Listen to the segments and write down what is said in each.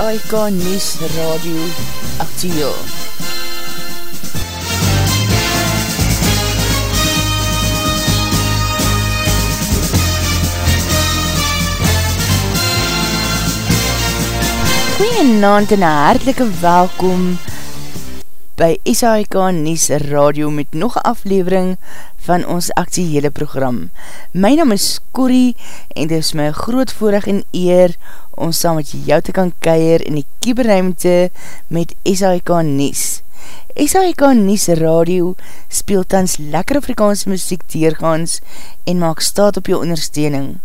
SAIK News Radio Actiel. Goeienavond en hartelike welkom by SAIK Nies Radio met nog een aflevering van ons actiehele program. My naam is Corrie en dit is my groot voorig en eer om saam met jou te kan keier in die kieberruimte met SAIK Nies. SAIK Nies Radio speel tans lekker Afrikaanse muziek teergaans en maak staat op jou ondersteuning.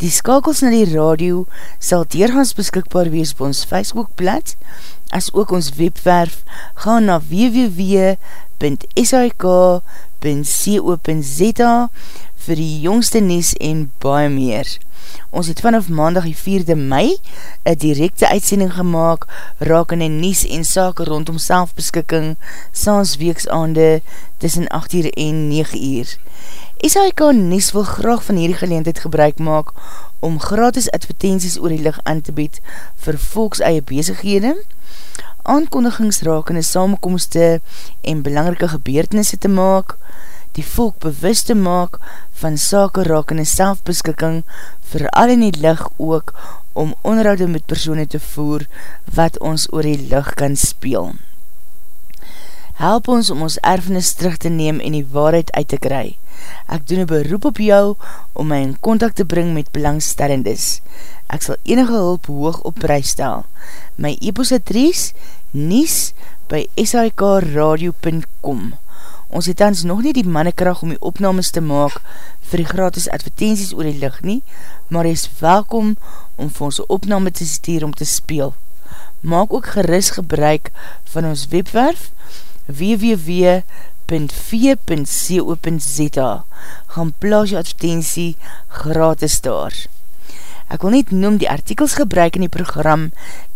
Die skakels na die radio sal deurgaans beskikbaar wees op ons Facebookblad, as ook ons webwerf, gaan na www.sik.co.za vir die jongste nies en baie meer. Ons het vanaf maandag die 4de mei een directe uitsending gemaakt raak in die nies en sake rondom selfbeskikking saans weeksaande tussen 8 uur en 9 uur. SHK Nies wil graag van hierdie geleendheid gebruik maak om gratis advertenties oor die licht aan te bied vir volks eie bezighede, aankondigingsrakende samenkomste en belangrike gebeurtenisse te maak, die volk bewust te maak van sake rakende selfbeskikking vir al in die licht ook om onderhoud met persoene te voer wat ons oor die licht kan speel. Help ons om ons erfenis terug te neem en die waarheid uit te kry. Ek doen een beroep op jou om my in contact te bring met belangstellendes. Ek sal enige hulp hoog op prijs stel. My e-post adres nies by sikradio.com Ons het ons nog nie die mannekracht om die opnames te maak vir die gratis advertenties oor die licht nie, maar is welkom om vir ons opname te stuur om te speel. Maak ook geris gebruik van ons webwerf www.v.co.za gaan plaas jou advertentie gratis daar. Ek wil net noem die artikels gebruik in die program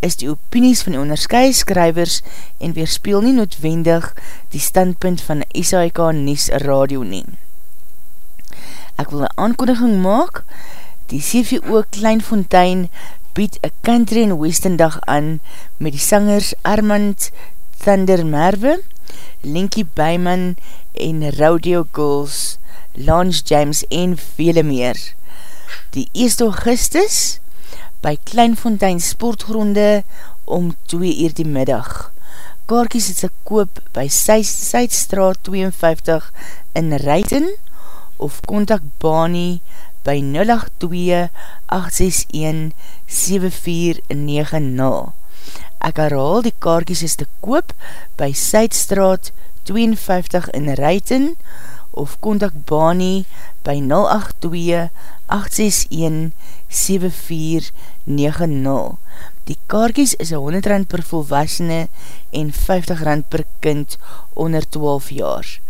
is die opinies van die onderskeie skrywers en weerspeel nie noodwendig die standpunt van SAIK Nies Radio nie. Ek wil een aankondiging maak, die CVO Kleinfontein bied een country en western dag aan met die sangers Armand Thunder Merwe, Linky Byman en Rodeo Girls, Lance James en vele meer. Die 1 augustus by Kleinfontein Sportgronde om 2 uur die middag. Kaarkies het sy koop by Suidstraat 52 in Ruiten of kontak Bani by 082-861-7490. Ek herhaal die kaartjes is te koop by Suidstraat 52 in Ruiten of kontak Bani by 082-861-7490. Die kaartjes is 100 rand per volwassene en 50 rand per kind onder 12 jaar.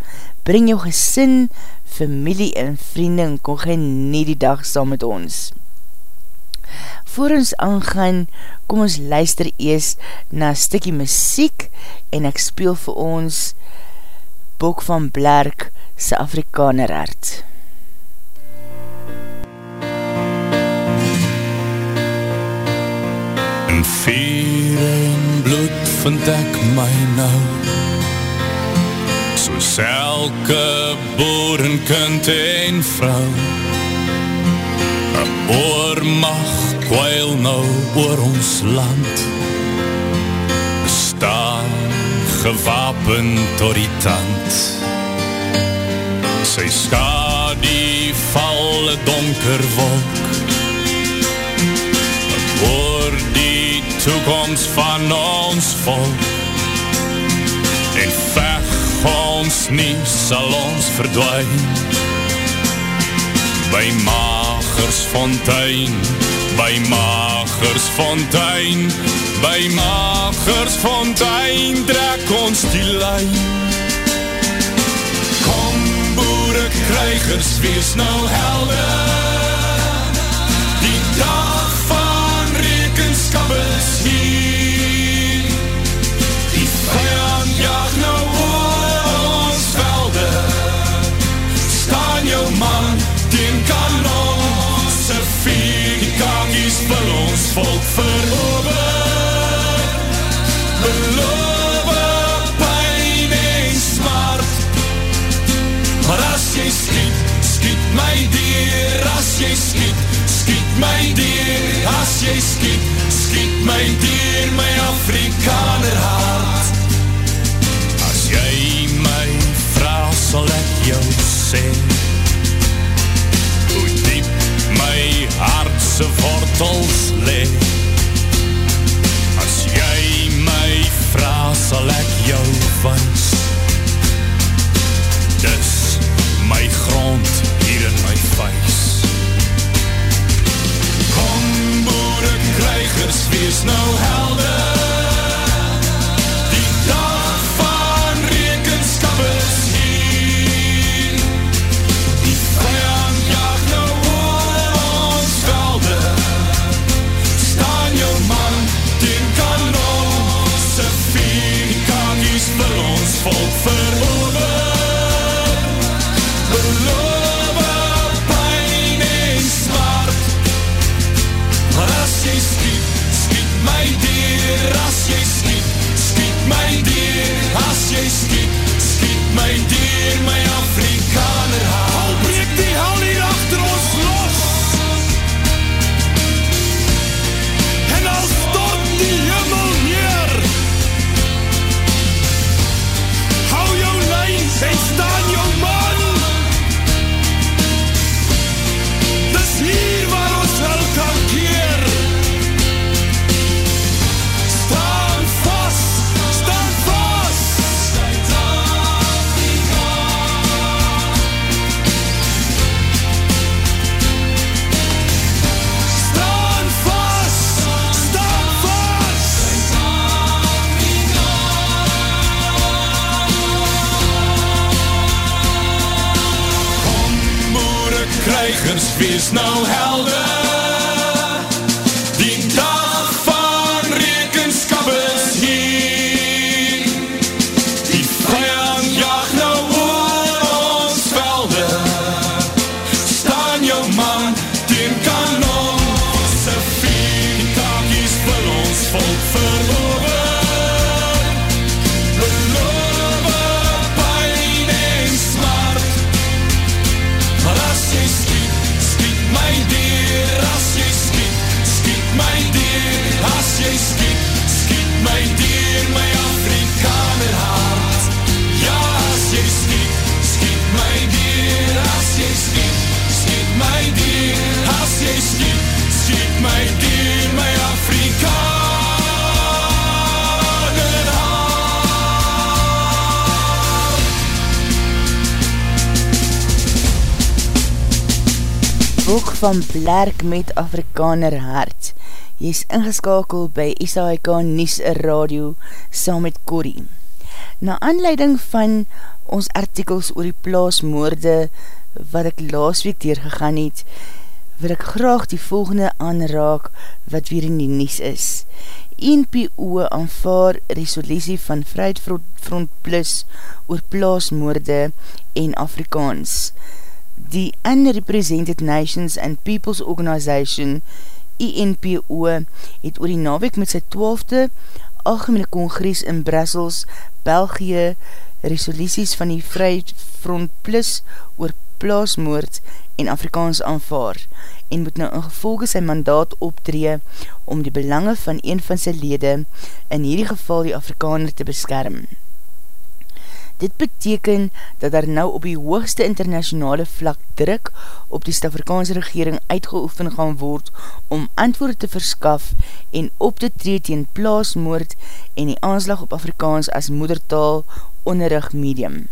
Bring jou gesin, familie en vrienden en kom genie die dag saam met ons. Voor ons aangaan, kom ons luister ees na stikkie muziek en ek speel vir ons Bok van Blerk sy Afrikaner hart. In vier en bloed vind ek my nou. Soos elke boer en kind en vrou. Een oormacht kwijl nou oor ons land. Staan gewapen door die tand. sy ska die valle donker wolk. Oor die toekomst van ons volk. En vech ons nie sal ons verdwijn by Magersfontein by Magersfontein by Magersfontein trek ons die lijn boere krijgers wees nou helder. Die dag van rekenskap is hier. Die vijand jaag nou oor ons velde staan jou man teen kanon se vier die kakies vir ons volk verober jy skiet, skiet my dier, as jy skiet, skiet my dier, my Afrikaner hart. As jy my vraag, sal ek jou sê, hoe diep my hartse wortels lee. As jy my vraag, sal ek jou wens, dis my grond boere krijgers, wees nou helder, die dag van rekenskap is hier. Die vijand jaag nou oor ons velde, staan jou man, kanon, se vier kakies vir ons volk verover. Krijgers, wees nou helder van Blerk met Afrikaner hart. Jy is ingeskakel by SAIK Nies Radio saam met Corrie. Na aanleiding van ons artikels oor die plaasmoorde wat ek laas week deurgegaan het, wil ek graag die volgende aanraak wat weer in die Nies is. NPO aanvaar resolutie van Vrijheidfront Plus oor plaasmoorde en Afrikaans die Unrepresented Nations and People's Organization, INPO, het oor die naweek met sy 12de Algemene Kongres in Brussels, België, resoluties van die Vrijfront Plus oor plaasmoord en Afrikaans aanvaar en moet nou in gevolge sy mandaat optree om die belange van een van sy lede, in hierdie geval die Afrikaner, te beskerm. Dit beteken dat daar nou op die hoogste internationale vlak druk op die Stafrikaanse regering uitgeoefen gaan word om antwoord te verskaf en op te tree teen plaasmoord en die aanslag op Afrikaans as moedertaal onderrig medium.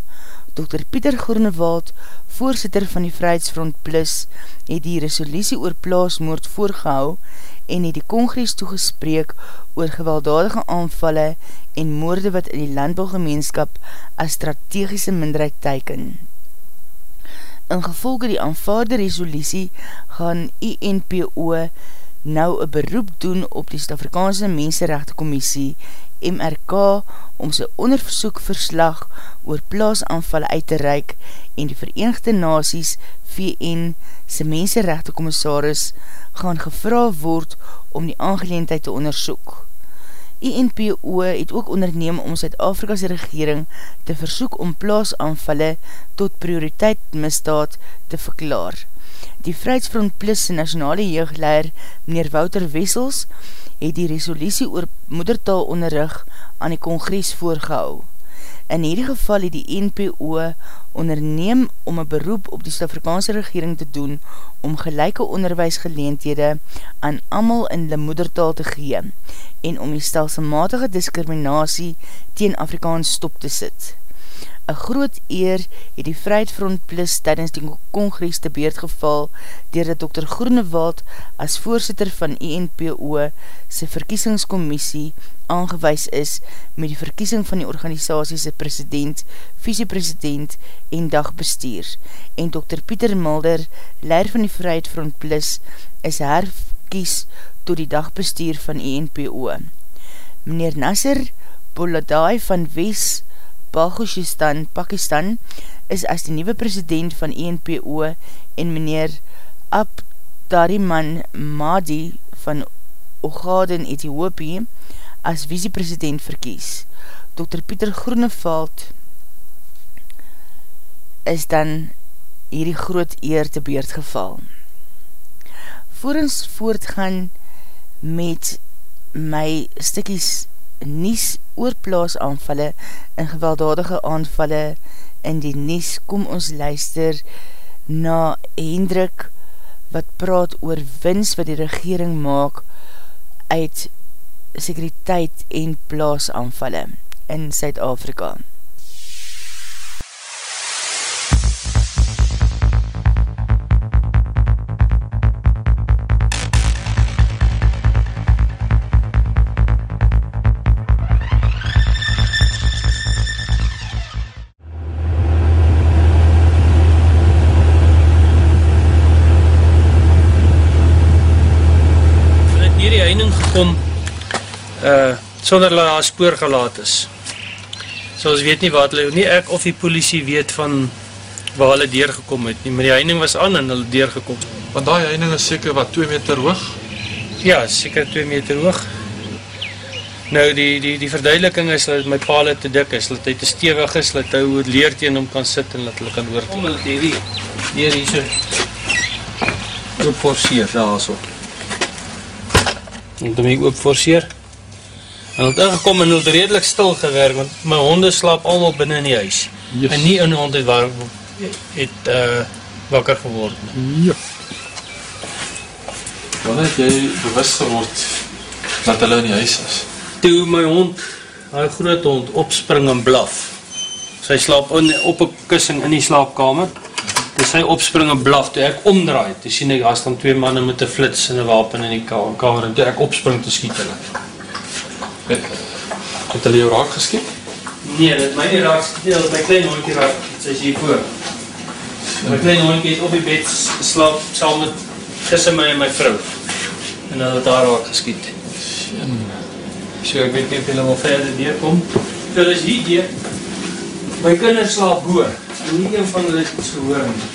Dr. Pieter Groenewald, voorzitter van die Vrijheidsfront Plus, het die resolutie oor plaasmoord voorgehou en het die kongres toegespreek oor gewelddadige aanvalle en moorde wat in die landbouwgemeenskap as strategische minderheid teiken. In gevolge die aanvaarde resolutie gaan INPO nou een beroep doen op die Stafrikaanse Mensenrechte Commissie MRK om sy onderversoekverslag oor plaasaanvalle uit te reik en die Verenigde Naties VN sy Mensenrechte Commissaris gaan gevra word om die aangeleendheid te onderzoek. INPO het ook onderneem om Zuid-Afrika's regering te versoek om plaasaanvalle tot prioriteit misdaad te verklaar. Die Vrijheidsfront Plus nationale jeugdleier, meneer Wouter Wessels, het die resolutie oor moedertaal onderrug aan die congres voorgehou. In hierdie geval het die NPO onderneem om een beroep op die Suid-Afrikaanse regering te doen om gelijke onderwijsgeleendhede aan amal in die moedertaal te gee en om die stelselmatige discriminatie teen Afrikaans stop te sit. Een groot eer het die Vrijheidfront Plus tydens die congres te beurt geval dier dat Dr. Groenewald as voorzitter van ENPO sy verkiesingscommissie aangewees is met die verkiesing van die organisatie sy president, visiepresident en dagbestuur. En Dr. Pieter Mulder, leir van die Vrijheidfront Plus, is herkies door die dagbestuur van ENPO. Meneer Nasser Boladai van West Balgoshistan, Pakistan, is as die nieuwe president van ENPO en meneer Abdariman Mahdi van Ogaden, Ethiopië, as visiepresident verkies. Dr. Pieter Groeneveld is dan hierdie groot eer te beurt geval. Voor ons voortgaan met my stikkies nies oor plaas aanvalle en gewelddadige aanvalle in die nies, kom ons luister na Hendrik wat praat oor wins wat die regering maak uit sekuriteit en plaas aanvalle in Suid-Afrika. gekom uh sonder dat daar spoor gelaat is. So ons weet nie wat hulle nie ek of die polisie weet van waar hulle deurgekom het nie, maar die heining was aan en hulle deurgekom. Want daai heining is seker wat 2 meter hoog. Ja, seker 2 meter hoog. Nou die die die verduideliking is dat my paal te dik is, dat hy te stewig is, dat hy oor leer teen hom kan sit en dat hulle kan hoor. Kom hulle hierdie hier hierso. Oop forceer daarso. En toe my oop forceer. En hulle het ingekom en hulle het redelik stil gewerk, want my honde slaap allemaal binnen in die huis. Yes. En nie in die hond het, waar, het uh, wakker geword. Ja. Wanneer het jy bewus geword dat hulle in die huis is? Toe my hond, my groot hond, opspring en blaf. Sy slaap in, op een kussing in die slaapkamer. Toe sy opspring en blaf, toe ek omdraai, toe sien ek, daar staan twee mannen met een flits en een wapen in die kamer, en toe ek opspring te skiet hulle. Het, het hulle jou raak geskiet? Nee, dit my nie raak skiet, dat my klein hondkie raak, sy is hier voor. My klein hondkie het op die bed slaap, saam met, tussen my en my vrou. En hulle het daar raak geskiet. So ek weet nie of julle wel verder deurkom. Hulle is hier deur. My kinders slaap boor. En nie een van hulle het iets gehoor nie.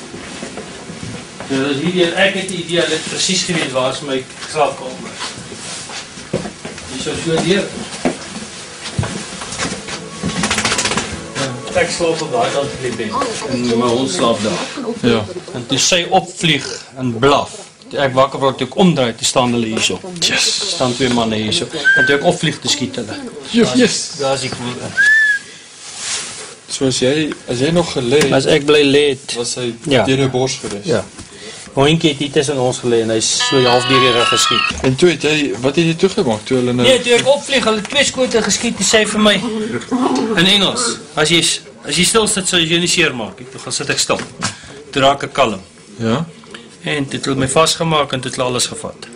Hulle is hier deur. Ek het die idee, hulle het precies geweet waar is my slaapkamer. Hier so so deur. Ek slaap op daai kant van die bed. En my hond slaap daar. Ja. En toe sy opvlieg en blaf, ek wakker word, toe ek omdraai, toe staan hulle hierso. Yes. staan twee manne hierso. En toe ek opvlieg, toe skiet hulle. Yes. Daar is die koel. So as jy, as jy nog geleed, Maar as ek bly leed, was hy Ja. teen jou bors gewees. Ja. Hoinkie het hier tussen ons gelê en hy is so half deur die rug geskiet. En toe het jy, wat het jy toegemaak toe hulle nou... Nee, toe ek opvlieg, hulle het twee skote geskiet, toe sê hy vir my in Engels, as jy as jy stil sit, sal jy nie seermaak nie. Toe gaan sit ek stil. Toe raak ek kalm. Ja. En toe het hulle my vasgemaak en toe het hulle alles gevat.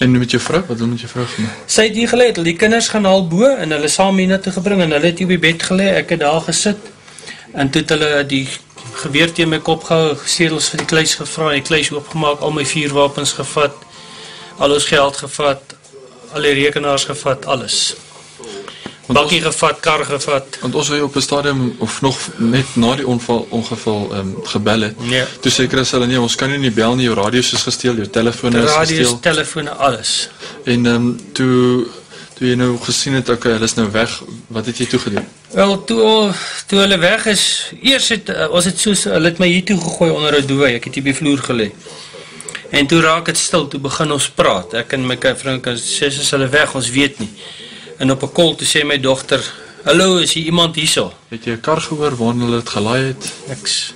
En met jou vrou, wat doen met jou vrou vir my? Sy het hier gelê, het hulle die kinders gaan haal bo en hulle saam hier na toe gebring en hulle het hier op die bed gelê. Ek het daar gesit. En toe het hulle die geweer teen my kop gehou, sedels vir die kluis gevra, die kluis oopgemaak, al my vuurwapens gevat, al ons geld gevat, al die rekenaars gevat, alles. Want Bakkie gevat, kar gevat. Want ons het op 'n stadium of nog net na die onval ongeval ehm um, gebel het. Ja. Toe sê Chris hulle nee, ons kan nie nie bel nie, jou radio is gesteel, jou telefoon is Radio's, gesteel. telefone, alles. En ehm um, toe toe jy nou gesien het okay, hulle is nou weg, wat het jy toe gedoen? Wel, toe, toe hulle weg is, eers het, uh, was het soos, hulle het my hier toe gegooi onder een dooi, ek het hier by vloer gelee. En toe raak het stil, toe begin ons praat. Ek en my vriend kan sê, is hulle weg, ons weet nie. En op 'n kol toe sê my dogter, "Hallo, is hier iemand hierso?" Het jy 'n kar gehoor waarna hulle dit gelaai het? Niks.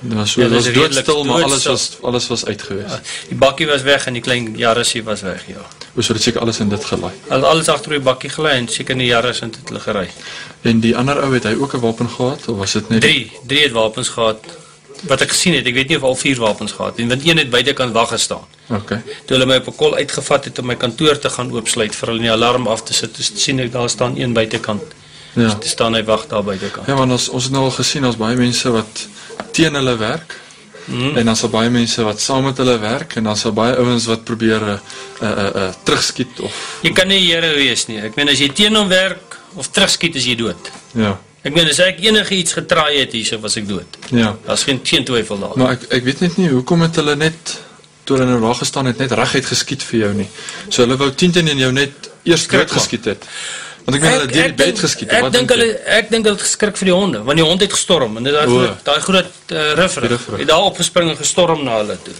Dit was so, Ja, dit was doodstil, maar alles was alles was uit gewees. Ja, Die bakkie was weg en die klein Jarissie was weg, ja. O, so dit seker alles in dit gelaai. Al alles agter die bakkie gelei en seker in die Jaris in dit gery. En die ander ou het hy ook 'n wapen gehad of was dit net Drie, drie het wapens gehad. Wat ek gesien het, ek weet nie of al vier wapens gehad het, want een het buitekant wag gestaan. Okay. Toe hulle my op 'n kol uitgevat het om my kantoor te gaan oopsluit vir hulle die alarm af te sit, toe sien ek daar staan een buitekant. Ja. Dis staan hy wag daar buitekant. Ja, want ons ons het nou al gesien ons baie mense wat teen hulle werk. Mhm. En dan sal baie mense wat saam met hulle werk en dan sal baie ouens wat probeer 'n 'n 'n 'n terugskiet of Jy kan nie Here wees nie. Ek meen as jy teen hom werk of terugskiet is jy dood. ja. Ek meen as ek enige iets getraai het hierso was ek dood. Ja. Daar's geen geen twyfel daar. Maar ek ek weet net nie hoekom het hulle net toe hulle nou daar gestaan het net reguit geskiet vir jou nie. So hulle wou 10 teen jou net eers dood geskiet het. Want ek meen hulle het die bed geskiet. Ek dink hulle ek dink hulle het geskrik vir die honde, want die hond het gestorm en dit groot daai groot uh, Die riffer riffer. het daar opgespring en gestorm na hulle toe.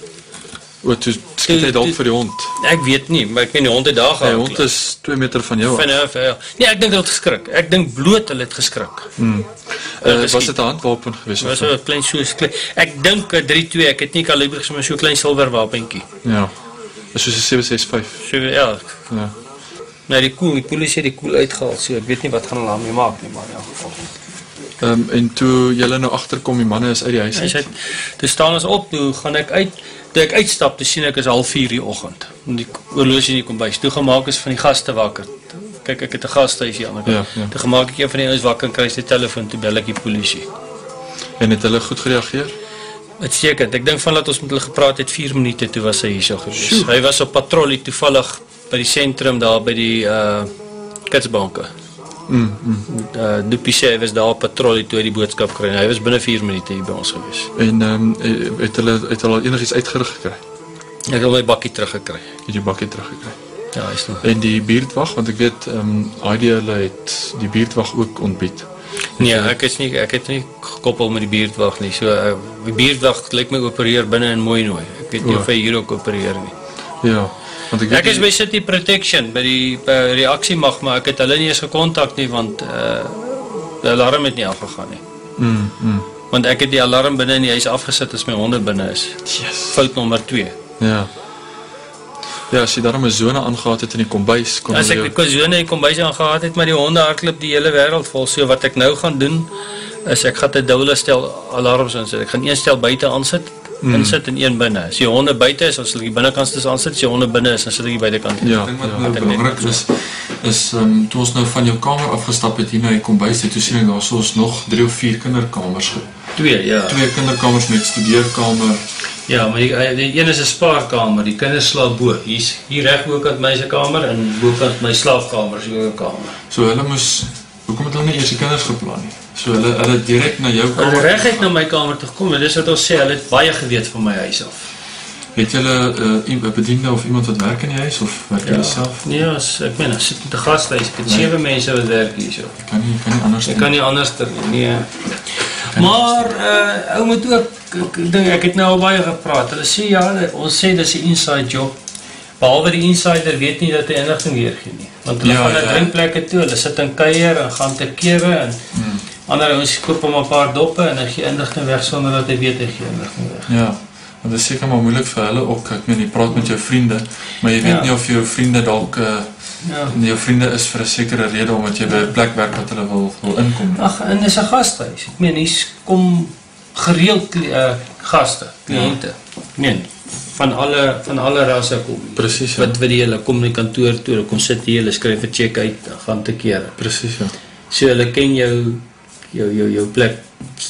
O, toe skiet hy dalk vir die hond. Ek weet nie, maar ek meen die hond het daar Die gehou. hond is 2 meter van jou af. Van ja, ja. Nee, ek dink hulle het geskrik. Ek dink bloot hulle het geskrik. Uh, geskiet. was dit 'n handwapen geweest Dit of was 'n klein so klein. Ek dink 'n 32, ek het nie kaliber gesien, maar so 'n klein silwer wapentjie. Ja. Soos 'n 765. So ja, Ja. Nou die koel, die polisie het die koel uitgehaal. So ek weet nie wat gaan hulle daarmee maak nie, maar in elk geval. Ehm um, en toe julle nou agterkom die manne is uit die huis Hy uit. sê toe staan ons op, toe gaan ek uit. Toe ek uitstap, toe sien ek is 04:30 die oggend. En die oorlosie nie kom bys. Toe gemaak is van die gaste wakker. Kyk, ek het 'n gastehuis hier aan die Ja, kant. ja. Toe gemaak ek een van die ouens wakker en kry sy telefoon toe bel ek die polisie. En het hulle goed gereageer? Uitstekend. Ek dink van dat ons met hulle gepraat het 4 minute toe was hy hierso gewees. Hy was op patrollie toevallig by die sentrum daar by die uh kitsbanke. Mm, mm. Uh hy was daar op patrollie toe die boodskap kry. Hy was binne 4 minute hier by ons gewees. En ehm um, het hulle het hulle al enigiets uitgerig gekry? Ek het my bakkie teruggekry. Het jy bakkie teruggekry? Ja, hy's nog. En die buurtwag, want ek weet ehm um, ID hulle het die buurtwag ook ontbied. Nee, ek is nie ek het nie gekoppel met die buurtwag nie. So uh, die buurtwag lyk my opereer binne in Mooinooi. Ek weet nie O. of hy hier ook opereer nie. Ja. Want ek Ek is die- by City Protection by die by reaksie mag, maar ek het hulle nie eens gekontak nie want uh die alarm het nie afgegaan nie. Mm, mm. Want ek het die alarm binne in die huis afgesit as my honde binne is. Yes. Fout nommer 2. Ja. Ja, as jy daarom 'n sone aangehad het in die kombuis, kon As ek die kozone kom by aan gehad het met die honde hardloop die hele wêreld vol. So wat ek nou gaan doen is ek gaan 'n dubbele stel alarms insit. Ek gaan een stel buite aansit, mm. insit en een binne. As die honde buite is, dan sal ek die binnekant stes aansit. As die honde binne is, dan sit die buitekant. Ja, Ek dink wat ja. nou belangrik is is ehm um, toe ons nou van jou kamer afgestap het hier na die kombuis het, toe sien ek daar so is nog 3 of 4 kinderkamers. ge- Twee, ja. Twee kinderkamers met studeerkamer. Ja, maar die, die een is 'n spaarkamer. Die kinders slaap bo. Hier's hier reg bokant my se kamer en bokant my slaapkamer is ook 'n kamer. So hulle moes hoekom het hulle nie eers die kinders geplan nie? So hulle hulle direk na jou Hulle kamer. reguit na my kamer toe gekom en dis wat ons sê, hulle het baie geweet van my huis af. Het julle 'n uh, bediende of iemand wat werk in die huis of werk jy self? Nee, as, ek meen, as sit met 'n gashuis, ek het sewe mense wat werk hierso. Kan nie kan nie anders Ek kan nie anders ter nie. Nee. Maar uh ou moet ook ek dink ek het nou al baie gepraat. Hulle sê ja, hulle- ons sê dis 'n inside job. Behalwe die insider weet nie dat hy inligting weergee nie. Want hulle Ja, gaan na ja. drinkplekke toe, hulle sit in kuier en gaan te kere en Hmm. Ander ouens koop hom 'n paar doppe en hy gee inligting weg sonder dat hy weet hy gee inligting weg. Ja. Want dit is seker maar moeilik vir hulle ook. Ek meen jy praat met jou vriende, maar jy weet Ja. nie of jou vriende dalk uh, Ja. jou vriende is vir 'n sekere rede omdat jy by 'n plek werk wat hulle wil wil inkom. Ag, en dis 'n gashuis. Ek meen hier's kom gereeld uh, gaste, kliënte. Nee, van alle van alle rasse kom. hier. Presies, ja. Wat wat die hulle kom in die kantoor toe, hulle kom sit hier, hulle skryf 'n cheque uit, gaan te kere. Presies, ja. So hulle ken jou jou jou jou plek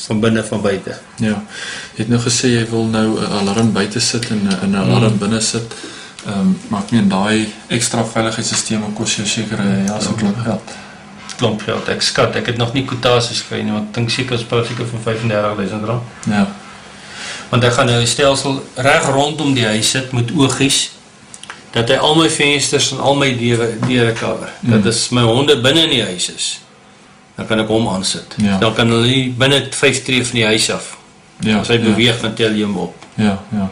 van binne van buite. Ja. Jy het nou gesê jy wil nou 'n alarm buite sit en 'n 'n alarm Mm. binne sit. Ehm um, maar ek meen daai ekstra veiligheidsstelsel kos jou sekere ja, so klomp geld. Klomp geld. Ek skat, ek het nog nie kwotasies gekry nie, want ek dink seker ons praat seker van 35000 rand. Ja. Want ek gaan nou 'n stelsel reg rondom die huis sit met oogies dat hy al my vensters en al my deure deure cover. Mm. Dat as my honde binne in die huis is, dan kan ek hom aansit. Ja. Dan kan hulle binne 5 tree van die huis af. Ja, As hy ja, beweeg, dan tel jy hom op. ja, ja.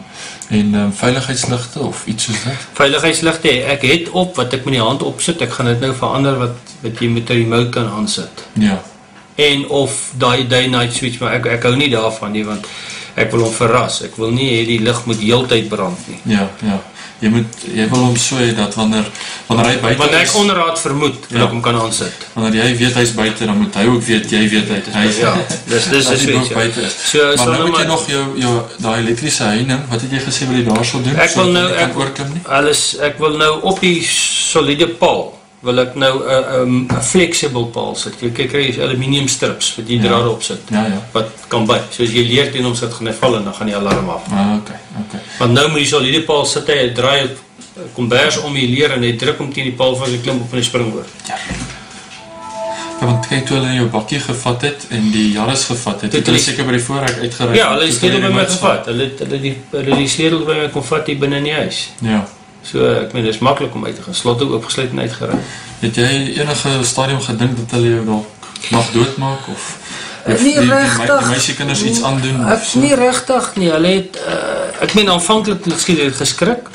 En um, veiligheidsligte of iets soos dit? Veiligheidsligte, ek het op wat ek met die hand opsit, ek gaan dit nou verander wat, wat jy met die remote kan aansit. Ja, En of die day night switch, maar ek, ek hou nie daarvan nie, want ek wil hom verras. Ek wil nie hê die lig moet heeltyd brand nie. ja, ja. Jy moet, jy wil hom so hê dat wanneer, wanneer hy buiten Want ek onderraad vermoed, Ja. ek hom kan aansit. wanneer jy weet hy is buiten, dan moet hy ook weet, jy weet hy, hy is, Ja, dis, dis dat is switch. boek buiten is. So, maar so nou nou moet jy nog jou, jou die elektrische heining, wat het jy gesê wil jy daar sal doen? Ek wil nou- ek- nie? Alles, ek wil nou op die solide paal wil ek nou 'n 'n flexible paal sit. Jy kyk kry jy aluminium strips wat jy Ja. draad op sit. Ja, ja. Wat kan by. So as jy leer teen hom sit gaan hy val en dan gaan die alarm af. Ah, oké, oké. Want nou met die solide paal sit hy, hy draai op kombers om die leer en hy druk hom teen die paal van sy klim op en hy spring oor. Ja, want kyk toe hulle jou bakkie gevat het en die Jaris gevat het, Toe het hulle seker by die voorrek uitgereik. Ja, hulle het sleutel by my gevat. Hulle het hulle die hulle die sleutel by my kom vat hier binne in die huis. Ja. So ek meen dis maklik om uit te gaan. Slot ook oopgesluit en uitgery. Het jy enige stadium gedink dat hulle jou dalk mag doodmaak of of Nee, die, die, regtig. die meisiekinders iets aandoen Ek so? nie regtig nie. Hulle het uh, ek meen aanvanklik skielik het geskrik.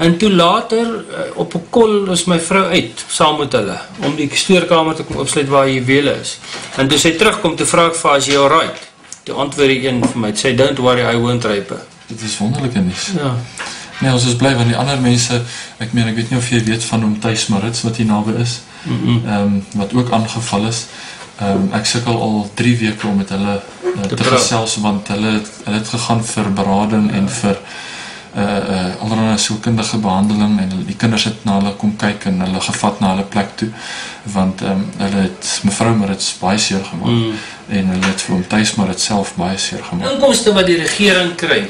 En toe later uh, op 'n kol is my vrou uit saam met hulle om die stoorkamer te kom oopsluit waar die juwele is. En toe sy terugkom, toe vra ek vir haar as jy alright. Toe antwoord die een vir my, sê don't worry, I won't rape her. Dit is wonderlike nuus. Ja. Nee, ons is bly want die ander mense, ek meen ek weet nie of jy weet van hom Thys Marits wat hier naby is. Mm -mm. Ehm um, wat ook aangeval is. Ehm um, ek sukkel al 3 weke om met hulle uh, te, gesels want hulle hulle het gegaan vir berading en vir uh uh allerlei sielkundige behandeling en die kinders het na hulle kom kyk en hulle gevat na hulle plek toe want ehm um, hulle het mevrou Marits baie seer gemaak Mm. en hulle het vir hom Thys Marits self baie seer gemaak. Inkomste wat die regering kry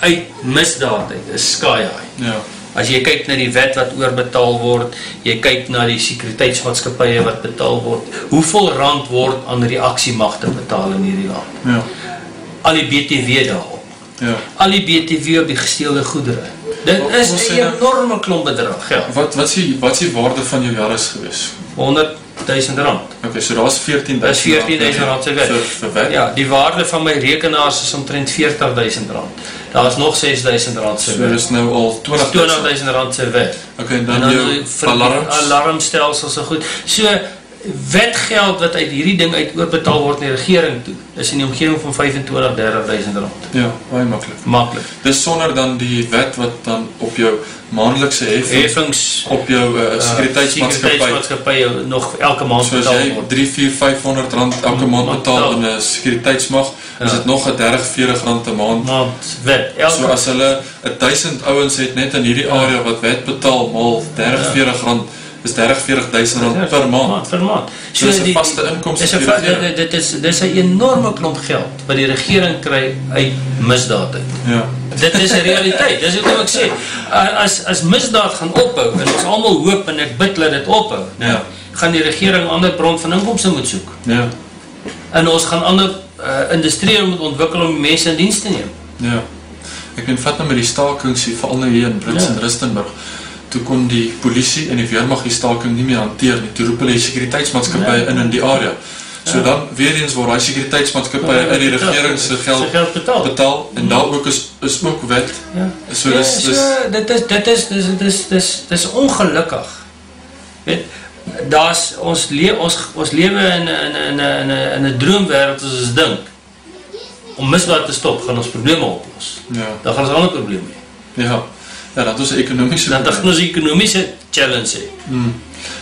uit misdaad uit is sky high. Ja. As jy kyk na die wet wat oorbetaal word, jy kyk na die sekuriteitsmaatskappye wat betaal word, hoeveel rand word aan reaksiemagte betaal in hierdie land? Ja. Al die BTW daarop. Ja. Al die BTW op die gesteelde goedere. Dit Wat- is wat 'n nou- enorme klomp bedrag geld. Wat wat is die wat is die waarde van jou Jaris gewees? 100 000 rand. Okay, so daar's 14000 Dis 14.000 rand se vir wet. vir wat? Ja, die waarde van my rekenaars is omtrent 40000 rand. Daar is nog 6000 rand se So wet. dis nou al 20000. 20000 rand se wet. Okay, en En dan dan jou alarms. alarmstelsels so goed. So wetgeld wat uit hierdie ding uit oorbetaal word na die regering toe is in die omgewing van 25 30000 rand. Ja, baie maklik. Maklik. Dis sonder dan die wet wat dan op jou maandelikse heffing Heffings op jou uh, uh, sekuriteitsmaatskappy sekuriteitsmaatskappye nog elke maand So as betaal jy word. 3 4 500 rand elke maand betaal in 'n sekuriteitsmag, is Ja. dit nog 'n 30 40 rand 'n maand. maand wet. Elke So as hulle 'n 1000 ouens het net in hierdie area wat wet betaal maal 30 Ja. 40 rand is 30 40000 rand per maand. per maand. So dis 'n die- vaste inkomste Dis 'n vir die regering. dit, is dis 'n enorme klomp geld wat die regering kry uit misdaad uit. Ja. Dit is 'n realiteit. Dis hoekom ek sê as as misdaad gaan ophou en ons almal hoop en ek bid dat dit ophou, Ja. gaan die regering ander bron van inkomste moet soek. Ja. En ons gaan ander uh, industrieë moet ontwikkel om mense in diens te neem. Ja. Ek ben vat nou met die stakings hier veral nou hier in Brits Ja. en Rustenburg. Toe kon die polisie en die weermag die staking nie meer hanteer nie. Toe roep hulle die sekuriteitsmaatskappye Ja. in in die area. So Ja. dan weer eens word daai sekuriteitsmaatskappye uit die regering se geld geld betaal. betaal en daar ook is is ook wet. Ja. So dis ja, dis so, dit is dit is dis dis dis dis ongelukkig. Weet daar's ons lewe ons ons lewe in 'n in 'n in 'n in 'n in 'n droomwêreld as ons dink om misdaad te stop gaan ons probleme oplos. ja. Dan gaan ons 'n ander probleem hê. Ja. Ja, dat is 'n ekonomiese Dan dan probleem. gaan ons 'n ekonomiese challenge hê. Hmm.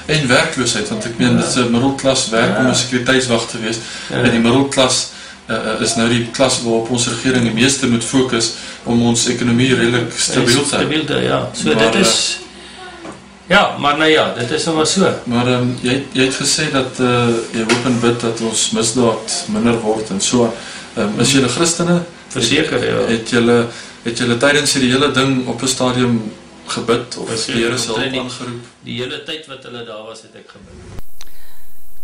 En werkloosheid want ek meen dit is 'n middelklas werk om 'n sekuriteitswag te wees. Ja. En die middelklas uh, uh, is nou die klas waarop ons regering die meeste moet fokus om ons ekonomie redelik stabiel te hou. Stabiel te ja. So Maar, dit is Ja, maar nou ja, dit is nou maar so. Maar ehm um, jy jy het gesê dat uh, jy hoop en bid dat ons misdaad minder word en so. Ehm um, is julle Christene? Verseker ja. Het julle het julle tydens hierdie hele ding op 'n stadium gebid of Verseker, die Here se ons het hulp nie- aangeroep? Die hele tyd wat hulle daar was, het ek gebid.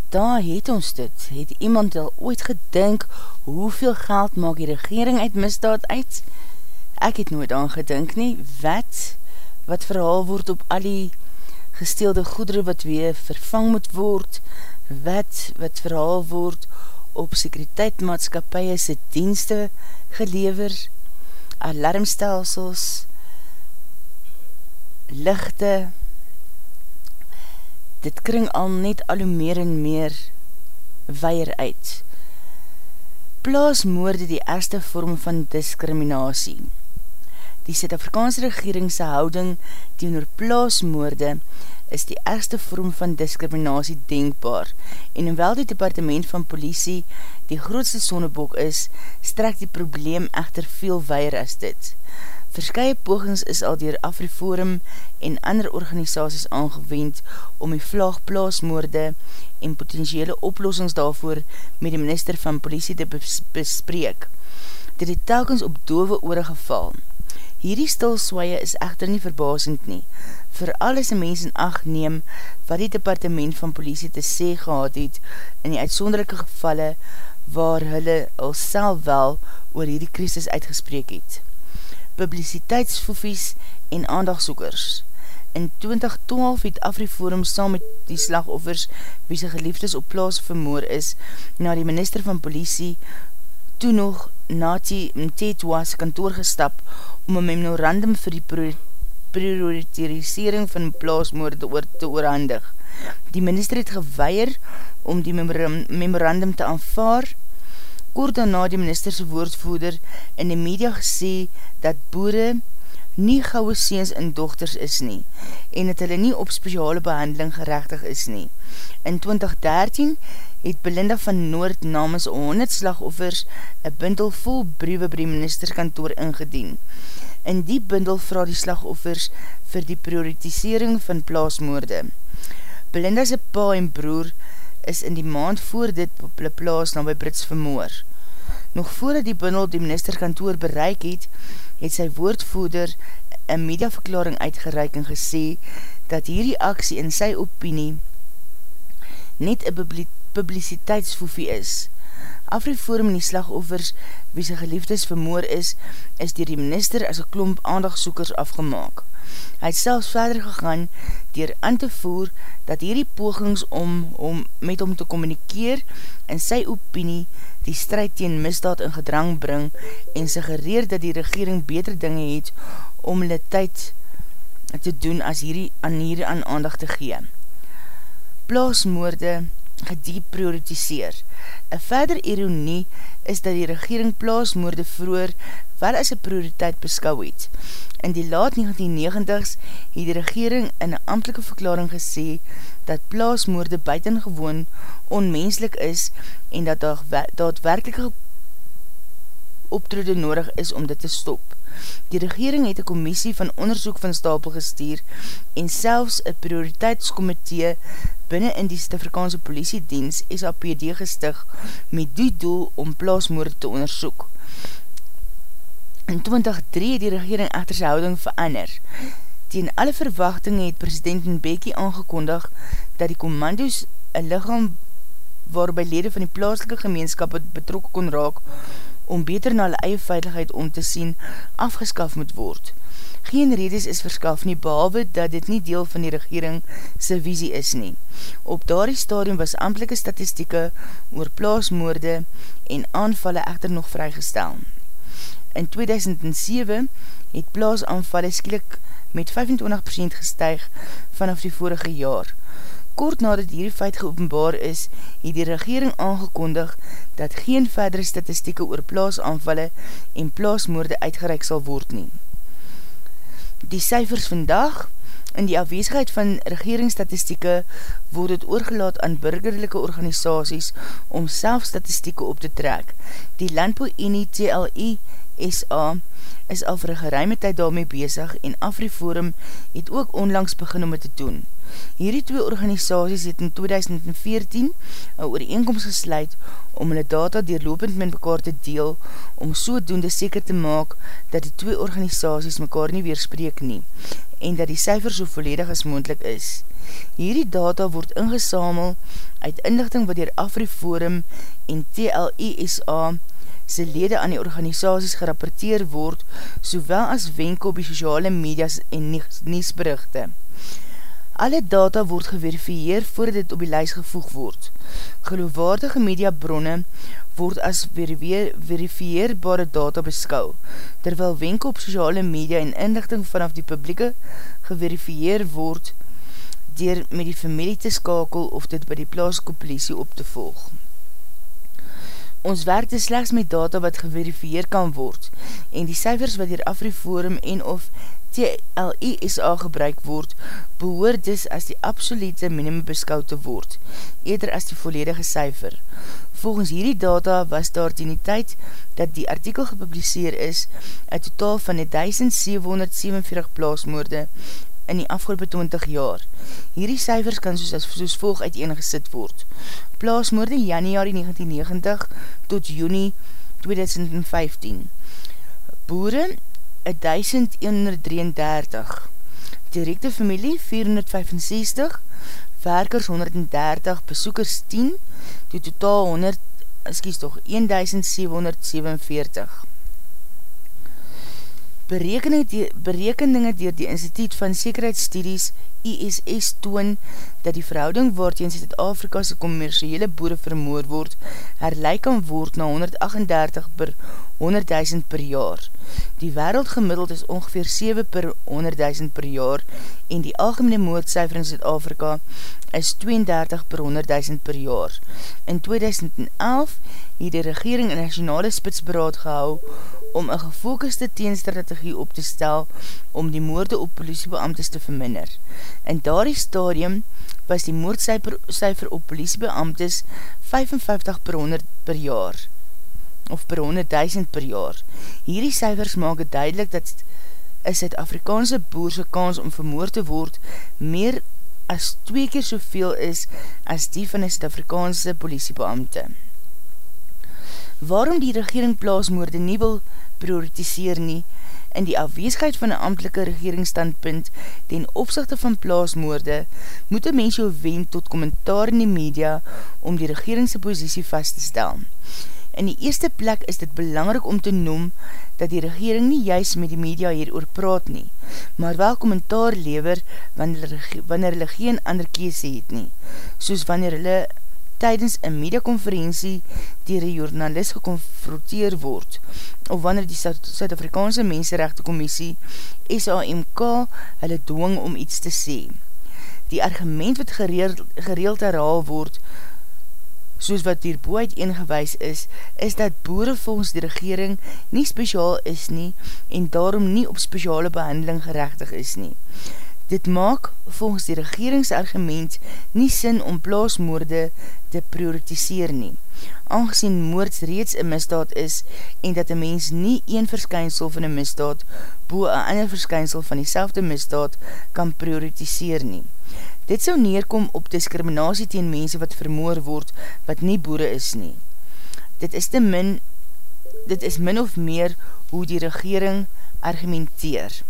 Daar het ons dit. Het iemand al ooit gedink hoeveel geld maak die regering uit misdaad uit? Ek het nooit aan gedink nie. Wat? Wat verhaal word op al die gesteelde goedere wat weer vervang moet word? wet wat verhaal word op sekuriteitmaatskapie se dienste gelever, alarmstelsels, lichte, dit kring al net al hoe meer en meer weier uit. Plaasmoorde die eerste vorm van discriminatie. Die Suid-Afrikaanse regeringse houding die oor plaasmoorde is die ergste vorm van discriminatie denkbaar en hoewel die departement van politie die grootste sonnebok is, strek die probleem echter veel weier as dit. Verskye pogings is al dier Afriforum en ander organisaties aangewend om die vlaagplaasmoorde en potentiële oplossings daarvoor met die minister van politie te bespreek. Dit het telkens op dove oore geval. Hierdie stilswaie is echter nie verbasend nie, vooral as die mens in acht neem wat die departement van politie te sê gehad het in die uitsonderlijke gevalle waar hulle al self wel oor hierdie krisis uitgespreek het. Publiciteitsfoefies en aandagsoekers In 2012 het Afriforum saam met die slagoffers wie sy geliefdes op plaas vermoor is na die minister van politie toe nog Nati Mtetwa's kantoor gestap om een memorandum vir die prioriterisering van plaasmoorde oor te oorhandig. Die minister het geweier om die memorandum te aanvaar. Kort daarna die ministerse woordvoeder in die media gesê dat boere nie gouwe seens en dochters is nie en dat hulle nie op speciale behandeling gerechtig is nie. In 2013 het Belinda van Noord namens 100 slagoffers een bundel vol briewe by die ministerskantoor ingedien. In die bundel vraag die slagoffers vir die prioritisering van plaasmoorde. Belinda se pa en broer is in die maand voor dit op die plaas na by Brits vermoor. Nog voordat die bundel die ministerskantoor bereik het, het sy woordvoeder een mediaverklaring uitgereik en gesê dat hierdie aksie in sy opinie net een publiciteitsfoefie is. Afriforum en die slagoffers wie sy geliefdes vermoor is, is dier die minister as een klomp aandagsoekers afgemaak. Hy het selfs verder gegaan dier aan te voer dat hierdie pogings om, om met hom te communikeer in sy opinie die strijd teen misdaad in gedrang bring en suggereer dat die regering beter dinge het om hulle tyd te doen as hierdie aan hierdie aan aandag te gee. Plaasmoorde gedeprioritiseer. Een verder ironie is dat die regering plaasmoorde vroer wel as een prioriteit beskou het. In die laat 1990s het die regering in een amtelike verklaring gesê dat plaasmoorde buitengewoon onmenslik is en dat daadwerkelike optrede nodig is om dit te stop. Die regering het een commissie van onderzoek van stapel gestuur en selfs een prioriteitskomitee binnen in die Stifrikaanse politiedienst SAPD gestig met die doel om plaasmoorde te onderzoek. In 2003 het die regering echter sy houding verander. Tegen alle verwachting het president Mbeki aangekondig dat die commando's een lichaam waarby lede van die plaaslike gemeenskap betrokken kon raak om beter na hulle eie veiligheid om te sien, afgeskaf moet word. Geen redes is verskaf nie, behalwe dat dit nie deel van die regering sy visie is nie. Op daardie stadium was amtelike statistieke oor plaasmoorde en aanvalle echter nog vrygestel. In 2007 het plaasaanvalle skielik met 25% gestuig vanaf die vorige jaar. Kort nadat hierdie feit geopenbaar is, het die regering aangekondig dat geen verdere statistieke oor plaasaanvalle en plaasmoorde uitgereik sal word nie. Die cijfers vandag, in die afweesheid van regeringsstatistieke, word het oorgelaat aan burgerlijke organisaties om self statistieke op te trek. Die Landbouw Unie TLI SA is al vir geruime tyd daarmee bezig en Afriforum het ook onlangs begin om het te doen. Hierdie twee organisaties het in 2014 een ooreenkomst gesluit om hulle data deurlopend met mekaar te deel om so doende seker te maak dat die twee organisaties mekaar nie weerspreek nie en dat die cijfer so volledig as moendlik is. Hierdie data word ingesamel uit inlichting wat dier Afriforum en TLISA sy lede aan die organisaties gerapporteer word, sowel as wenke op die sociale medias en niesberichte. Alle data word geverifieer voordat dit op die lijst gevoeg word. Geloofwaardige mediabronne word as verifieerbare data beskou, terwyl wenke op sociale media en inlichting vanaf die publieke geverifieer word dier met die familie te skakel of dit by die plaasko politie op te volg. Ons werk is slechts met data wat geverifieer kan word en die cijfers wat dier Afriforum en of TLISA gebruik word, behoor dis as die absolute minimum beskou te word, eerder as die volledige cijfer. Volgens hierdie data was daar die tyd dat die artikel gepubliseer is, een totaal van 1747 plaasmoorde in die afgelopen 20 jaar. Hierdie cijfers kan soos, soos volg uiteengesit word. Plaasmoorde januari 1990 tot juni 2015. Boere 1133. Directe familie 465. Werkers 130. Besoekers 10. Die totaal 100, excuse toch, 1747 berekeninge dier die Instituut van Sekerheidsstudies ISS toon dat die verhouding waarteen Zuid-Afrika'se commerciele boere vermoor word, herlijk kan word na 138 per 100.000 per jaar. Die wereld gemiddeld is ongeveer 7 per 100.000 per jaar en die algemene moordcijfer in Zuid-Afrika is 32 per 100.000 per jaar. In 2011 het die regering een nationale spitsberaad gehou om een gefokuste teenstrategie op te stel om die moorde op politiebeamtes te verminder. In daardie stadium was die moordcijfer op politiebeamtes 55 per 100 per jaar of per 100.000 per jaar. Hierdie cijfers maak het duidelik dat een Zuid-Afrikaanse boerse kans om vermoord te word meer as twee keer soveel is as die van een Zuid-Afrikaanse politiebeamte. Waarom die regering plaasmoorde nie wil prioritiseer nie, in die afweesheid van een amtelike regeringsstandpunt ten opzichte van plaasmoorde, moet een mens jou wend tot kommentaar in die media om die regeringse posiesie vast te stel. In die eerste plek is dit belangrik om te noem dat die regering nie juist met die media hier oor praat nie, maar wel kommentaar lever wanneer, hulle geen ander kese het nie, soos wanneer hulle tydens een mediakonferentie dier een journalist geconfronteer word, of wanneer die Suid-Afrikaanse Mensenrechte Commissie SAMK hulle dwing om iets te sê. Die argument wat gereeld, gereeld herhaal word, soos wat hierboe uit ingewijs is, is dat boere volgens die regering nie speciaal is nie en daarom nie op speciale behandeling gerechtig is nie. Dit maak volgens die regeringsargument nie sin om plaasmoorde te prioritiseer nie, aangezien moord reeds een misdaad is en dat een mens nie een verskynsel van een misdaad boe een ander verskynsel van die misdaad kan prioritiseer nie. Dit sou neerkom op discriminatie teen mense wat vermoor word wat nie boere is nie. Dit is te min, dit is min of meer hoe die regering argumenteer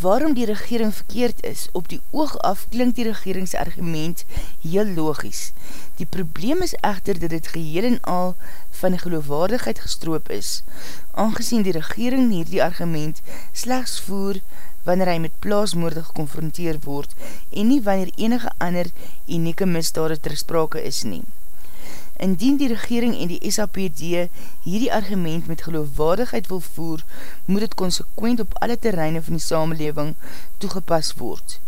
waarom die regering verkeerd is, op die oog af klink die regeringsargument heel logisch. Die probleem is echter dat dit geheel en al van geloofwaardigheid gestroop is, aangezien die regering hier die argument slechts voer wanneer hy met plaasmoorde geconfronteer word en nie wanneer enige ander unieke misdade ter sprake is nie. Indien die regering en die SAPD hierdie argument met geloofwaardigheid wil voer, moet het consequent op alle terreine van die samenleving toegepas word.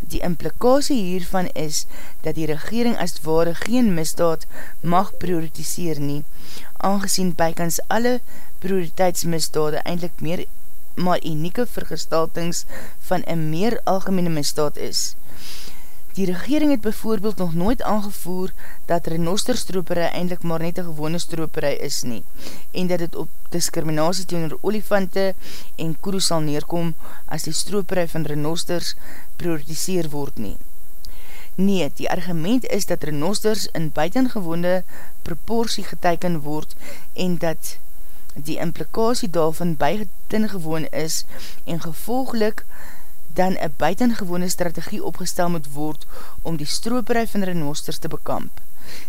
Die implikatie hiervan is dat die regering as het ware geen misdaad mag prioritiseer nie, aangezien bykans alle prioriteitsmisdade eindelijk meer maar unieke vergestaltings van een meer algemene misdaad is. Die regering het bijvoorbeeld nog nooit aangevoer dat renosterstroperij eindelijk maar net een gewone stroperij is nie en dat het op discriminatie tegen olifante en koeroes sal neerkom as die stroperij van renosters prioritiseer word nie. Nee, die argument is dat renosters in buitengewone proportie geteiken word en dat die implikatie daarvan buitengewoon is en gevolglik dan een buitengewone strategie opgestel moet word om die stroperij van renosters te bekamp.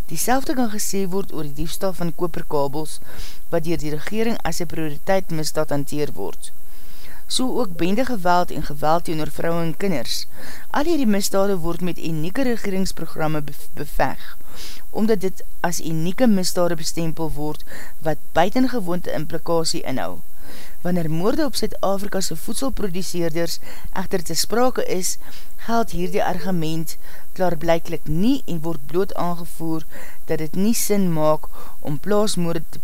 Diezelfde kan gesê word oor die diefstal van koperkabels, wat dier die regering as een prioriteit misdaad hanteer word. so ook bende geweld en geweld teenoor vrouwen en kinders. Al hierdie misdade word met unieke regeringsprogramme beveg, omdat dit as unieke misdade bestempel word wat buitengewoonte implikasie inhou. Wanneer moorde op Zuid-Afrika'se voedselproduceerders echter te sprake is, geld hierdie argument klaarblijklik nie en word bloot aangevoer dat het nie sin maak om plaasmoorde te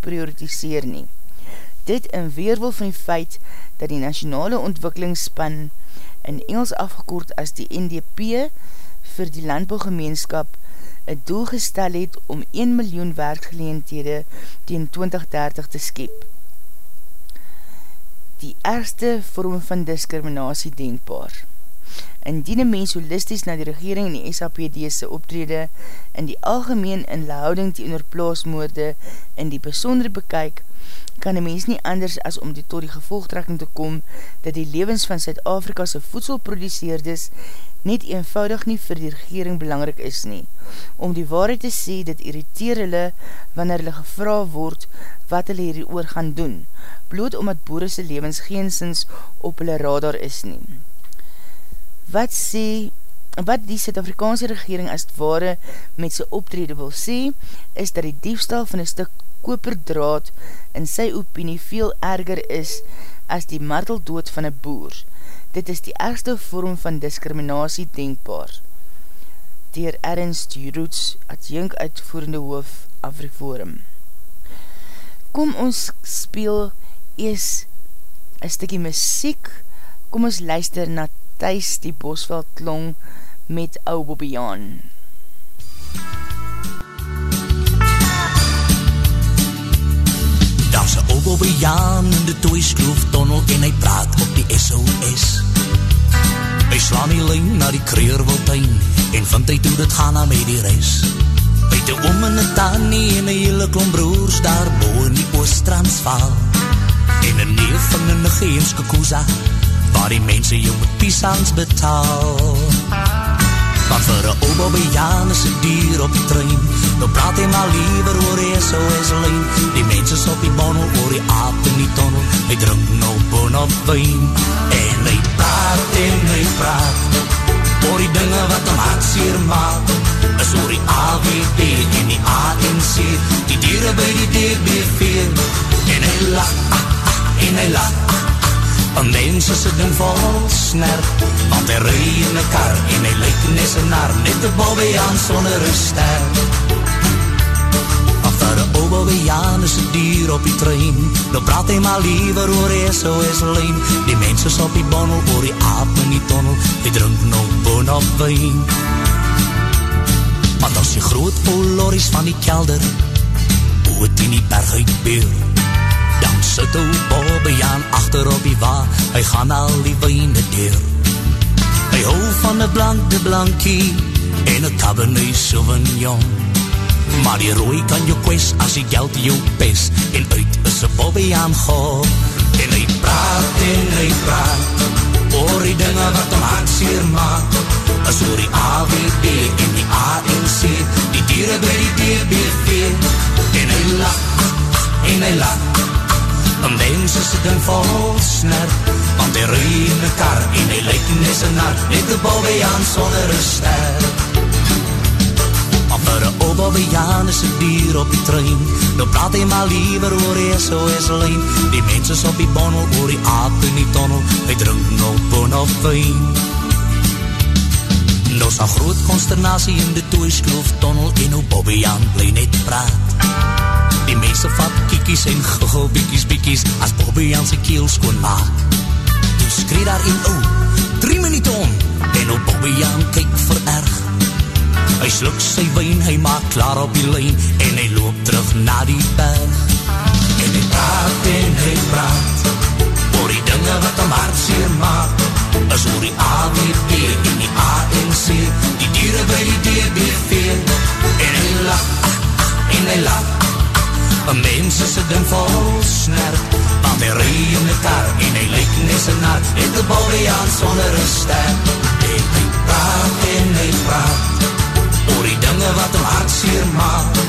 prioritiseer nie. Dit in weerwil van die feit dat die Nationale Ontwikkelingsspan in Engels afgekort as die NDP vir die landbouwgemeenskap een doel gestel het om 1 miljoen werkgeleenthede teen 2030 te skep. Die ergste vorm van discriminatie denkbaar. Indien een mens holisties na die regering en die SAPD'se optrede in die algemeen in houding die onderplaasmoorde in die besondere bekyk, kan een mens nie anders as om die tot die gevolgtrekking te kom dat die levens van Suid-Afrika'se voedselproduceerdes net eenvoudig nie vir die regering belangrik is nie. Om die waarheid te sê, dit irriteer hulle wanneer hulle gevra word wat hulle hierdie oor gaan doen, bloot omdat boerese levens geensins op hulle radar is nie. Wat sê wat die Suid-Afrikaanse regering as het ware met sy optrede wil sê, is dat die diefstal van een stuk koperdraad in sy opinie veel erger is as die marteldood van een boer. Dit is die ergste vorm van discriminatie denkbaar. Dier Ernst Roots, adjunk uitvoerende hoof Afriforum. Kom ons speel ees een stikkie muziek, kom ons luister na Thijs die Bosveld klong met Ou Bobbejaan. Daar's 'n ou Bobbejaan in die Toyskloof tonnel en hy praat op die SOS. Hy slaan die lyn na die Kreurwiltuin en vind hy toe dit gaan na met die reis. By die oom en die tannie en die hele klomp broers daar bo in die Oostransval. En 'n neef van 'n geheimske koesa waar die mense jou met pisangs betaal. Want vir een oom op een een dier op die trein. Nou praat hy maar liever oor die SOS lijn. Die mens is op die bonnel, oor die aap in die tonnel. Hy drink nou bon op wijn. En hy praat en hy praat Oor die dinge wat hom hartseer maak. Is oor die AWB en die ANC Die dieren by die DBV En hy lach, ah, ah, en hy lach, Een mens is een ding vol snerp Want hy rui in een kar En hy lyk nes een nar Net een bobbejaan sonder een ster. Achter een ou bobbejaan is een dier op die trein. Nou praat hy maar liever oor die SOS lijn Die mens is op die bonnel Oor die aap in die tonnel. Hy drink nog boon op wijn Want as die groot ou lorries van die kelder Boot in die berg uit beeld Dan sit ou Bobbejaan achter op die wa. Hy gaan al die wijne deur. Hy hou van die blanke blankie En die cabernet sauvignon. Maar die rooi kan jou kwes As die geld jou pes. En uit is een Bobbejaan goh. En hy praat en hy praat Oor die dinge wat om hartseer maak. As oor die AWB en die ANC Die dieren by die DBV En hy lach en hy lach Een mens is een vol sner Want hy in een kar En hy lyk nes een nar Net een bobbejaan sonder een ster. Maar ou bobbejaan is een dier op die trein. Nou praat hy maar liever oor die SOS lijn. Die mens is op die bonnel Oor die aap in die tonnel. Hy drink nog bon of wijn Nou is groot consternatie in die toeskloof tonnel En ou bobbejaan bly net praat Die mense vat kiekies en gugel biekies biekies As Bobby aan sy keel skoon maak Toe skree daar een ou, drie minuut om En op Bobby aan kyk vererg. Hy sluk sy wijn, hy maak klaar op die lijn En hy loop terug na die berg. En hy praat en hy praat Oor die dinge wat hom hartseer maak. Is oor die AWP en die ANC Die dieren by die DBV En hy lach, ah, ah, en hy lach Een mens is een ding vol snerp Want hy rui in die kar En hy lyk nes een nar En die bobbejaan sonder een ster. En hy praat en hy praat. Oor die dinge wat hom hartseer maak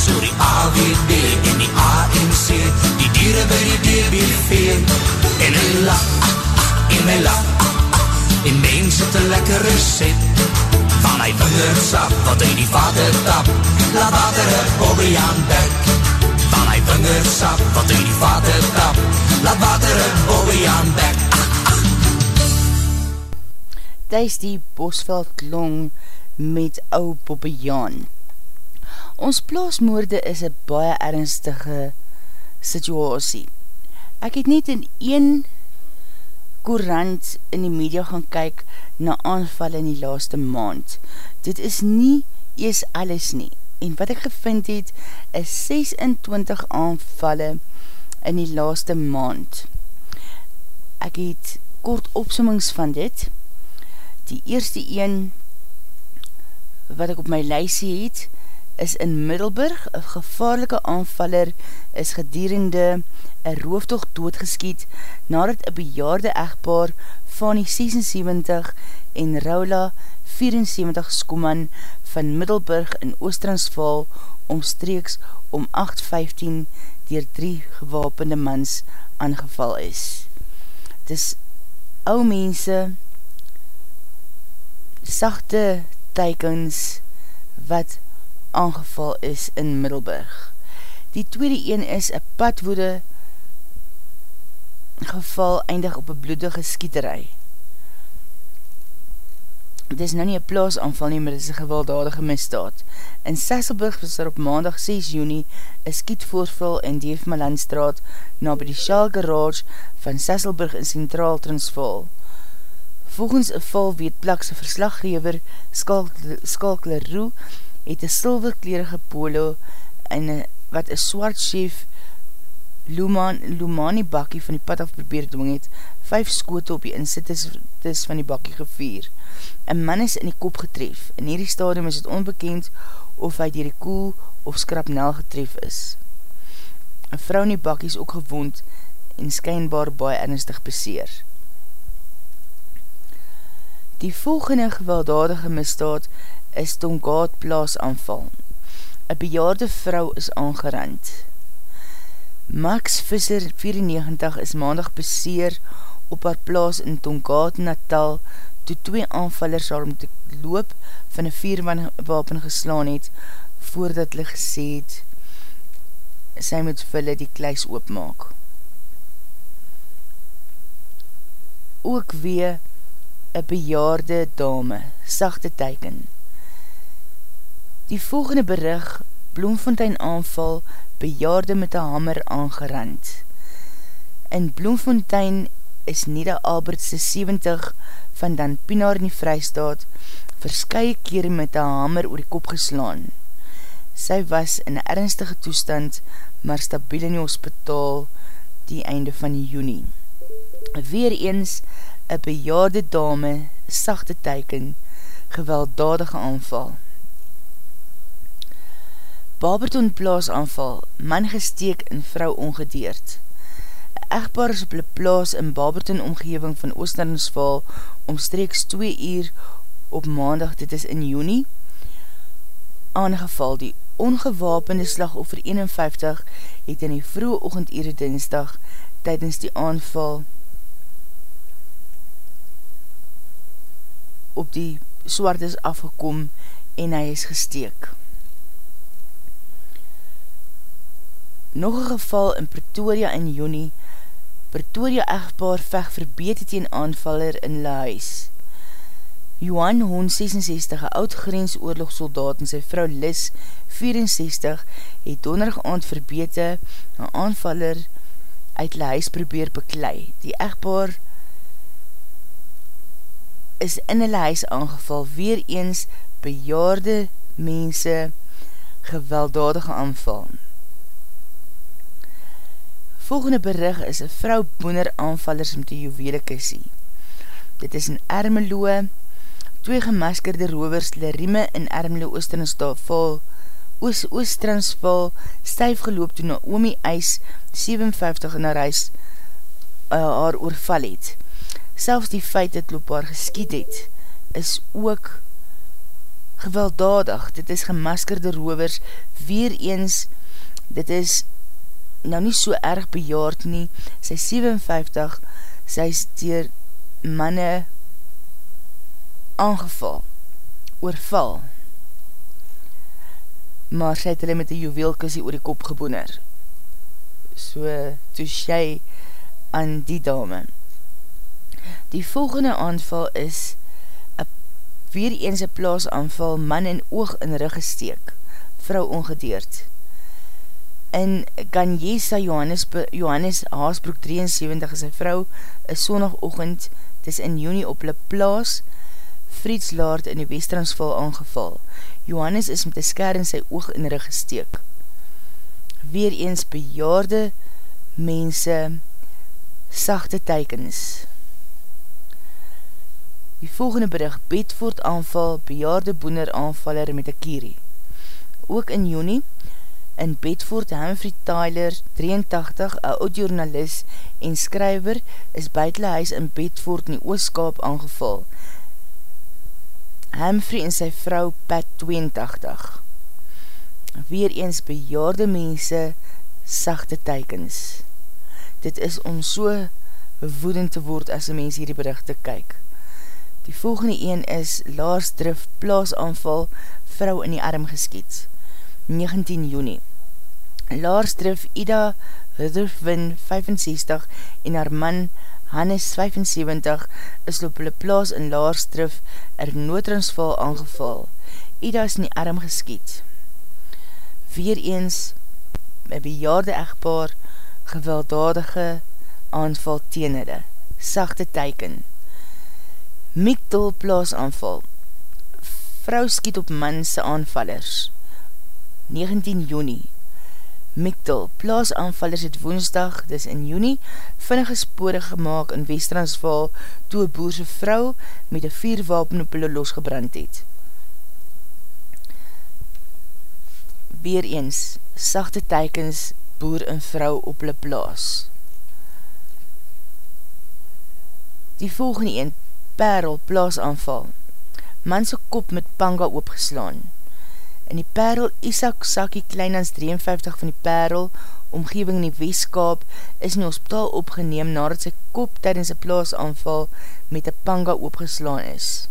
Is oor die AWB en die ANC Die dieren by die DBV En hy la, en my la, en mens het een lekker recept, van hy vingersap, wat hy die vader tap, laat water het bobby aan dek, hy vingersap, wat hy die vader tap, laat water het bobby aan dek, Thuis die bosveld long met ou Bobbejaan. Ons plaasmoorde is een baie ernstige situasie. Ek het net in een courant in die media gaan kyk na aanval in die laaste maand. Dit is nie ees alles nie. En wat ek gevind het, is 26 aanvalle in die laaste maand. Ek het kort opsommings van dit, Die eerste een wat ek op my lysie het, is in Middelburg, een gevaarlike aanvaller is gedierende een rooftocht doodgeskiet nadat een bejaarde echtpaar die 76 en Raula 74 skoeman van Middelburg in Oostransval omstreeks om 8.15 dier drie gewapende mans aangeval is. Dis ou mense sachte teikens wat aangeval is in Middelburg. Die tweede een is een padwoede geval eindig op een bloedige skieterij. Dit is nou nie een plaas aanval nie, maar dit is een gewelddadige misdaad. In Sesselburg was er op maandag 6 juni een skietvoorval in Deefmalandstraat na by die Shell Garage van Sesselburg in Centraal Transvaal. Volgens een val weet plakse verslaggever Skalk Leroux het een silverklerige polo en wat een swart chef Luman, Lumani bakkie van die pad af probeer doen het, vijf skote op die insittes van die bakkie gevier. Een man is in die kop getref. In hierdie stadium is het onbekend of hy dier die koel of skrapnel getref is. Een vrou in die bakkie is ook gewond en skynbaar baie ernstig beseer. Die volgende gewelddadige misdaad is Tongaat plaas aanval. Een bejaarde vrou is aangerand. Max Visser 94 is maandag beseer op haar plaas in Tongaat Natal toe twee aanvallers haar om te loop van een vierwapen geslaan het voordat hulle gesê het sy moet vir hulle die kluis oopmaak. Ook weer een bejaarde dame, sachte teiken. Die volgende berig, Bloemfontein aanval, bejaarde met een hamer aangerand. In Bloemfontein is Nida Albertse 70 van Dan Pinaar in die Vrijstaat verskye kere met een hamer oor die kop geslaan. Sy was in een ernstige toestand, maar stabiel in die hospitaal die einde van die juni. Weer eens, een bejaarde dame, sachte teiken, gewelddadige aanval. Baberton plaas aanval, man gesteek en vrou ongedeerd. Echtbaar is op die plaas in Baberton omgeving van Oosternsval omstreeks 2 uur op maandag, dit is in juni, aangeval. Die ongewapende slagoffer 51 het in die vroege ochendure dinsdag tydens die aanval op die swart is afgekom en hy is gesteek. Nog een geval in Pretoria in juni, Pretoria echtbaar vech verbete teen aanvaller in la huis. Johan Hoon 66, een oud grensoorlogsoldaat en sy vrou Lis 64, het donderig aand verbete een aanvaller uit la huis probeer beklei. Die echtbaar is in hulle huis aangeval weer eens bejaarde mense gewelddadige aanval. Volgende berig is een vrou boener aanvallers met die juwele kissie. Dit is in Ermelo, twee gemaskerde rovers Lerime in Ermelo Oosternsval, Oos Oostransval, stuif geloop toe Naomi Eis 57 in haar huis uh, haar oorval het selfs die feit dat loop haar geskiet het, is ook gewelddadig. Dit is gemaskerde rovers, weer eens, dit is nou nie so erg bejaard nie, sy 57, Sy is dier manne aangeval, oorval. Maar sy het hulle met die juweelkussie oor die kop geboener. So toes jy aan die dame. Die volgende aanval is weer eens een plaas aanval man in oog in rug gesteek, vrou ongedeerd. In Ganyesa Johannes, Johannes Haasbroek 73 is een vrou een sondagochtend, het is in juni op Le Plaas, Friedslaard in die Westransval aangeval. Johannes is met een sker in sy oog in rug gesteek. Weer eens bejaarde mense, sachte teikens. Die volgende bericht, Bedford aanval, bejaarde boener aanvaller met een kierie. Ook in juni, in Bedford, Humphrey Tyler, 83, een oud-journalist en skryver, is buitenhuis in Bedford in die ooskaap aangeval. Humphrey en sy vrou Pat 82. Weer eens bejaarde mense, sachte teikens. Dit is om so woedend te word as die mens hierdie berichte kyk. Die volgende een is Lars Drift plaasaanval vrou in die arm geskiet. 19 juni. Lars Drift Ida Rudolfwin 65 en haar man Hannes 75 is op hulle plaas in Lars Drift er noodransval aangeval. Ida is in die arm geskiet. Weer eens, een bejaarde echtpaar, gewelddadige aanval teen hulle. Sachte teiken. Mikdol plaas aanval. Vrou skiet op manse aanvallers. 19 juni. Mikdol, plaas aanvallers het woensdag, dis in juni, vinnige spore gemaakt in Westransval toe een boerse vrou met een vierwapen op hulle losgebrand het. Weer eens, sachte teikens, boer en vrou op hulle plaas. Die volgende een, Perel, plaasaanval. Manse kop met panga oopgeslaan. In die Perel, Isaac Saki Kleinans 53 van die Perel, omgeving in die Weeskaap, is in die hospitaal opgeneem nadat sy kop tydens die plaasaanval met die panga oopgeslaan is.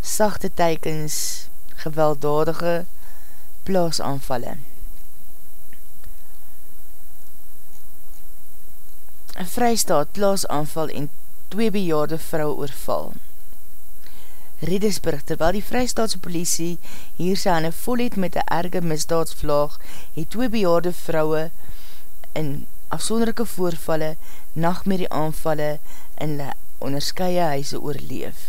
Sachte teikens, gewelddadige plaasaanvalle. Een vrystaat plaasaanval en twee bejaarde vrou oorval. Redesburg, terwyl die vrystaatse politie hier sy hande vol het met een erge misdaadsvlaag, het twee bejaarde vrouwe in afsonderlijke voorvalle, nachtmerrie aanvalle en onderskeie huise oorleef.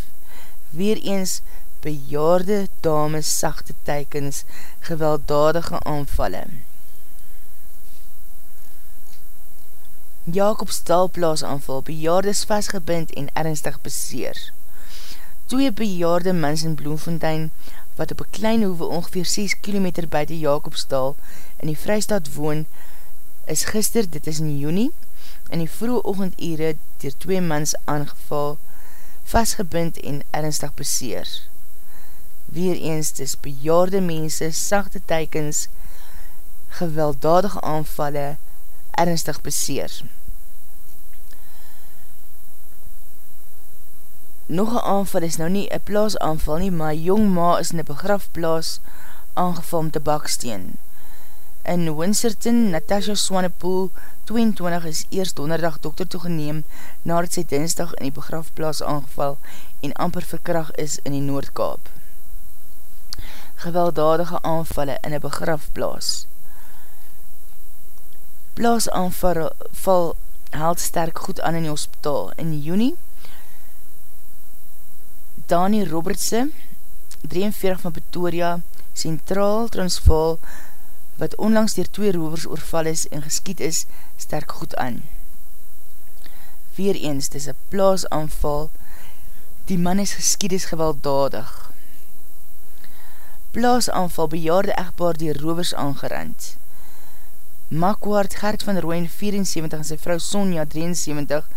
Weer eens bejaarde dames sachte teikens, gewelddadige aanvalle. Jacobs talplaas aanval, bejaardes vastgebind en ernstig beseer. Twee bejaarde mens in Bloemfontein, wat op een klein hoeve ongeveer 6 km buiten Jacobsdal in die Vrystaat woon, is gister, dit is in juni, in die vroege ochendere dier twee mens aangeval, vastgebind en ernstig beseer. Weer eens, dis bejaarde mense, sachte teikens, gewelddadige aanvalle, ernstig beseer. Nog een aanval is nou nie een plaas aanval nie, maar jong ma is in een begrafplaas aangeval met een baksteen. In Winserton, Natasha Swanepoel, 22, is eerst donderdag dokter toegeneem nadat sy dinsdag in die begrafplaas aangeval en amper verkracht is in die Noordkaap. Gewelddadige aanvalle in een begrafplaas plaasaanval held sterk goed aan in die hospitaal. In juni, Dani Robertse, 43 van Pretoria, Centraal Transvaal, wat onlangs dier twee rovers oorval is en geskiet is, sterk goed aan. Weer eens, dis een plaasaanval, die man is geskiet is gewelddadig. Plaasaanval bejaarde echtbaar die rovers aangerand. Makwaard Gert van Rooyen 74 en sy vrou Sonja 73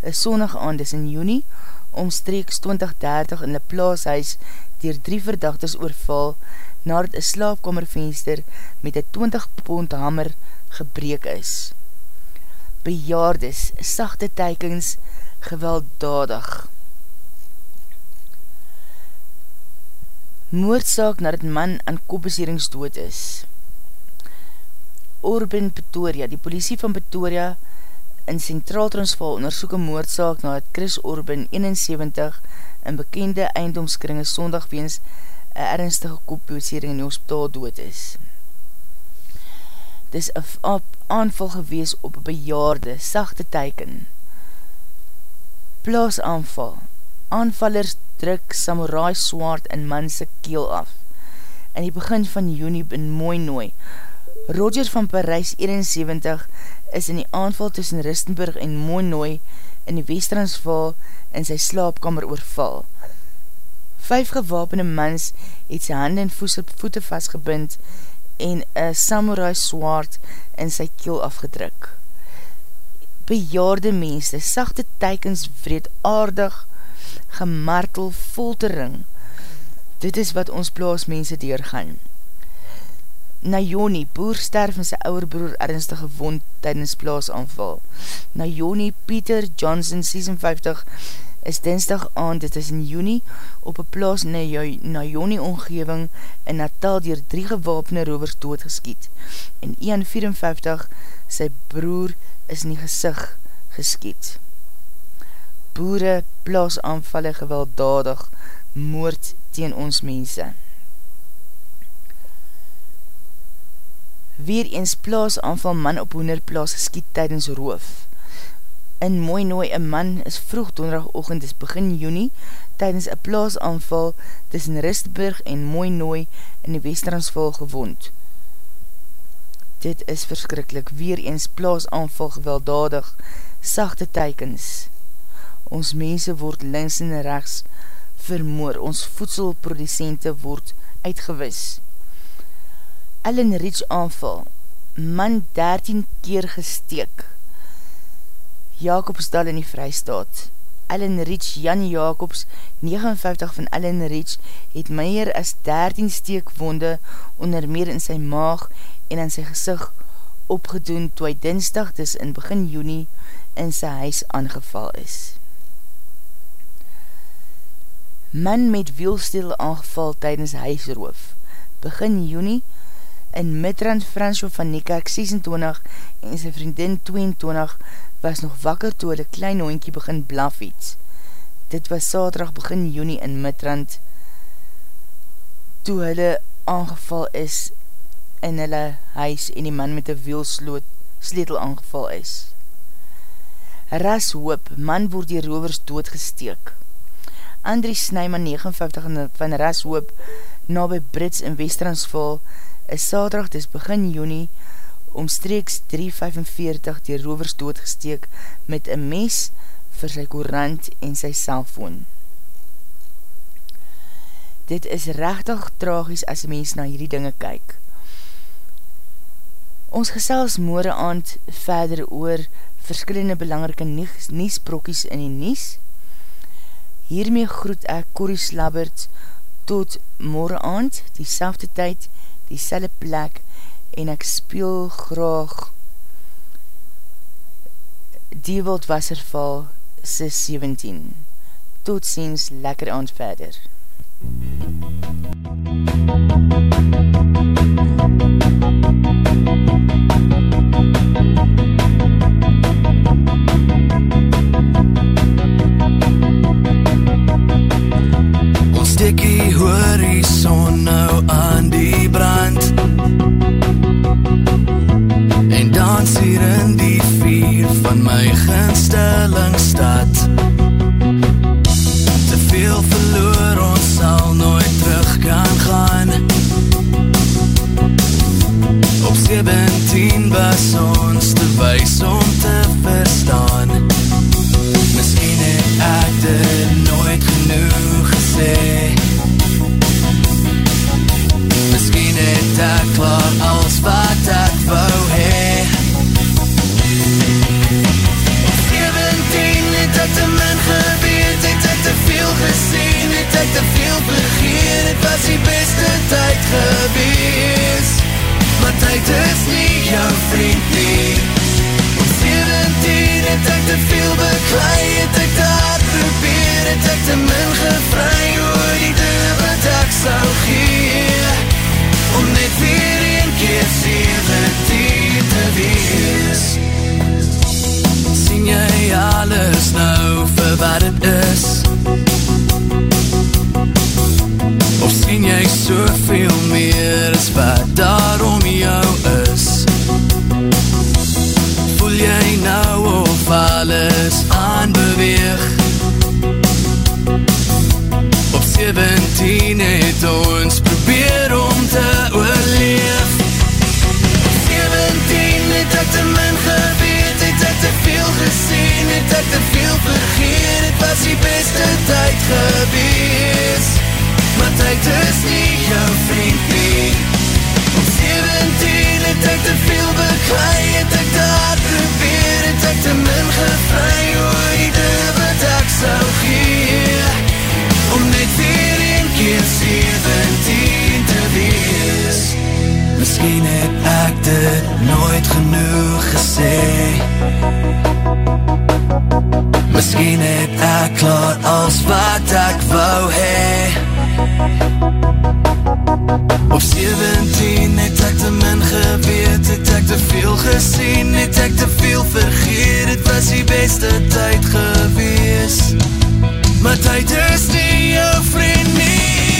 is sonnig aan dis in juni omstreeks 2030 in die plaashuis dier drie verdachtes oorval nadat een slaapkamervenster met een 20 pond hammer gebreek is. bejaardes, sachte teikens, gewelddadig. Moordsaak nadat man aan kopbeseringsdood is. Urban Pretoria, die politie van Pretoria in Centraal Transvaal onderzoek een moordsaak nadat Chris Urban 71 in bekende eindomskringe sondag weens een ernstige kopbesering in die hospitaal dood is dis een aanval gewees op een bejaarde, sachte teiken. Plaas aanval. Aanvallers druk samurai swaard in manse keel af. In die begin van juni in mooi nooi. Roger van Parijs 71 is in die aanval tussen Ristenburg en mooi nooi in die Westransval in sy slaapkamer oorval. Vijf gewapende mans het sy hand en voete vastgebind en een samurai swaard in sy keel afgedruk. Bejaarde mense, sachte teikens vreedaardig, gemartel, foltering. Dit is wat ons plaasmense deurgaan. Najoni, boer sterf in sy ouwe broer ernstige wond tydens plaasanval. Najoni Peter Johnson, 56, is dinsdag aan, dit is in juni, op een plaas in Najoni omgeving in Natal dier drie gewapende rovers doodgeskiet en 154 sy broer is in die gezicht geskiet. Boere plaas aanvalle gewelddadig moord teen ons mense. Weer eens plaas aanval man op hoenderplaas geskiet tydens roof. In Mooi Nooi, een man is vroeg donderdagochtend, is begin juni, tydens een plaasanval tussen Ristburg en Mooi Nooi in die Westransval gewond. Dit is verskrikkelijk, weer eens plaasanval gewelddadig, sachte teikens. Ons mense word links en rechts vermoor, ons voedselproducente word uitgewis. Ellen Rich aanval, man 13 keer gesteek, Jacobsdal in die Vrystaat. Ellen Rich, Jan Jacobs, 59 van Ellen Rich, het meer as 13 steekwonde onder meer in sy maag en in sy gezicht opgedoen toe hy dinsdag, dis in begin juni, in sy huis aangeval is. Man met wielstil aangeval tydens huisroof. Begin juni, in Midrand Fransjo van Niekerk 26 en sy vriendin 22 was nog wakker toe hulle klein hoinkie begin blaf iets. Dit was saterdag begin juni in Midrand toe hulle aangeval is in hulle huis en die man met die wielsloot sleetel aangeval is. Ras hoop, man word die rovers doodgesteek. Andrie Snijman 59 van Ras hoop na by Brits in Westransval is saterdag dis begin juni omstreeks 3.45 die rovers doodgesteek met een mes vir sy korant en sy cellfoon. Dit is rechtig tragies as mens na hierdie dinge kyk. Ons gesels moore aand verder oor verskillende belangrike niesbrokkies in die nies. Hiermee groet ek Corrie Slabbert tot moore aand, die selfde tyd, die selle plek, en ek speel graag Die Wild Wasserval se 17. Tot ziens, lekker aand verder. Ons 17 het ons probeer om te oorleef. Op 17 het ek te min geweet Het ek te veel gesien Het ek te veel vergeet Het was die beste tyd gewees. Maar tyd is nie jou vriend nie. Op 17 het ek te veel beklei Het ek daar probeer Het ek te min gevry Misschien het ek dit nooit genoeg gesê Misschien het ek klaar als wat ek wou hee Op 17 het ek te min geweet Het ek te veel gesien Het ek te veel vergeet. Het was die beste tyd gewees Maar tyd is nie jou vriend nie Op 17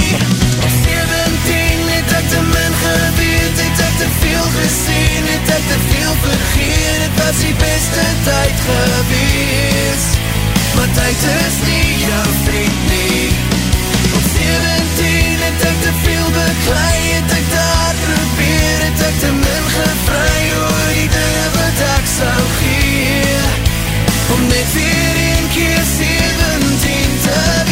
het te min geweet, het ek te veel gesien, het ek te veel vergeet, het was die beste tyd gewees. Maar tyd is nie jou vriend nie. Op 17 het ek te veel beklei, het ek te hard probeer, het ek te min gevry oor die dinge wat ek sou gee. Om net weer een keer 17 te